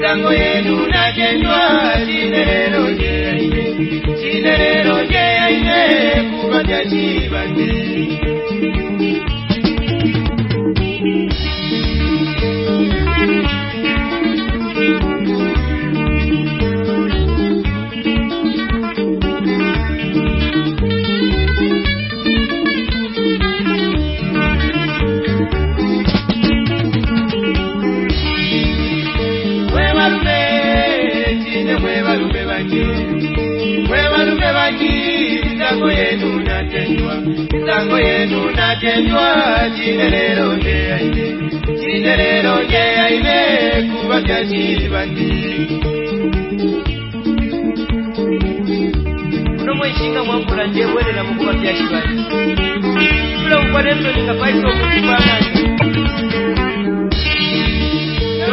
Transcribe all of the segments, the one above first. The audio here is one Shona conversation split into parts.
sango yenu nakenywa chinero je aine chinero je aine kuvatyachivanze sango yenu natendwa chinelero ndeaine chinelero ndeaine kuva vyachilivandi unomweshinga mwamvura ndewerera mukuva vyachivandi kula kukwanemzonikapaisa kuimana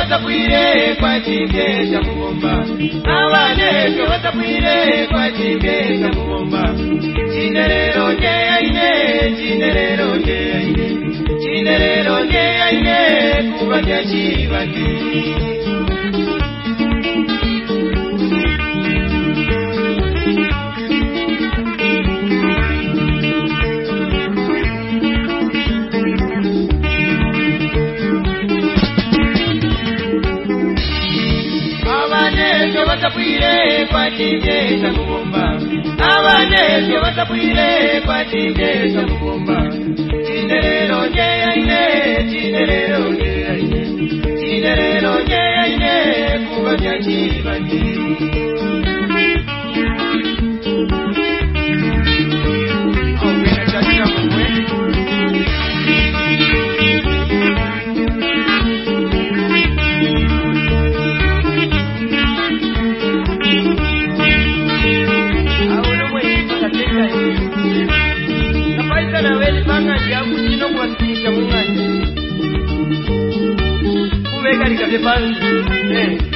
batakwire kwa chinge cha mugomba abane vyo batakwire kwa chinge cha mugomba chinerero nge aine chinerero nge aine chinerero nge aine kuba kya chibake vatapwire kwatinge zvamugomba ava nezvo vatapwire kwatinge zvamugomba chinerero nyeyaine chinerero nyeyaine chinerero nyeyaine kuvanyachivandiri mubadde bangi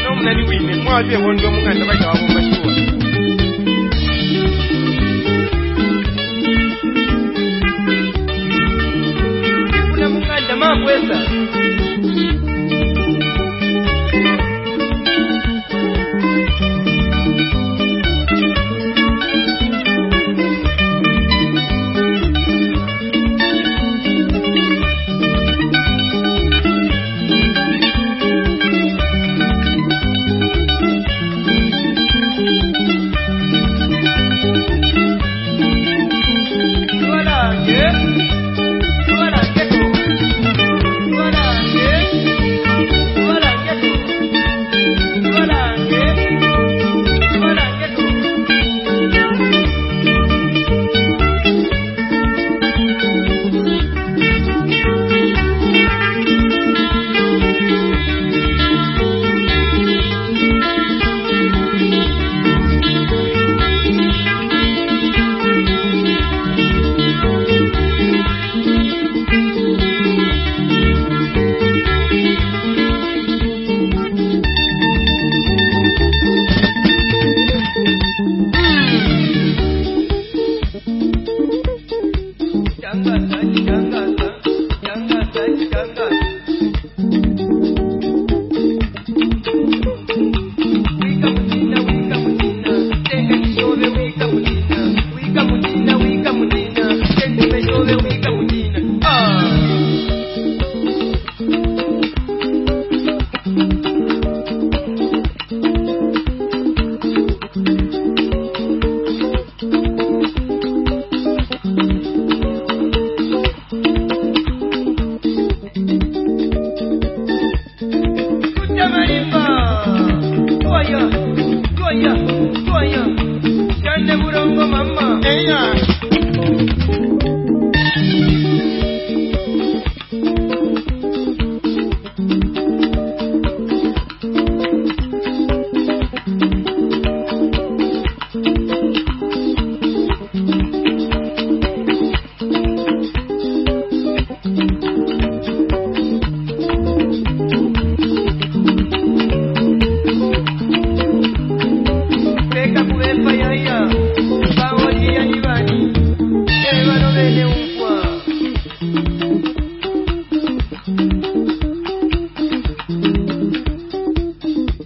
n'omunani wiime mwali ewondi omuganda bayawa mu masuwa ifuna muganda mamwesa Goya, Goya, Goya, carne burongo mamá. Ella.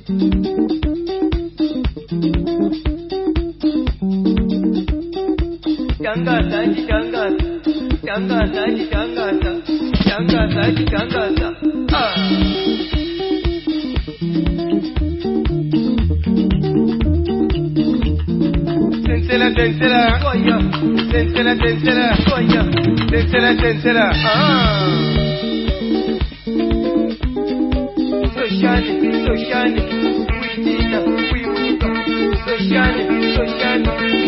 香港三级香港，香港三级香港的，香港三级香港的，啊！真是了真是了，哎呀！真是了真是了，哎呀！真是了真是了，啊！这下你。so shining, we did, we moved, so shiny, so shiny.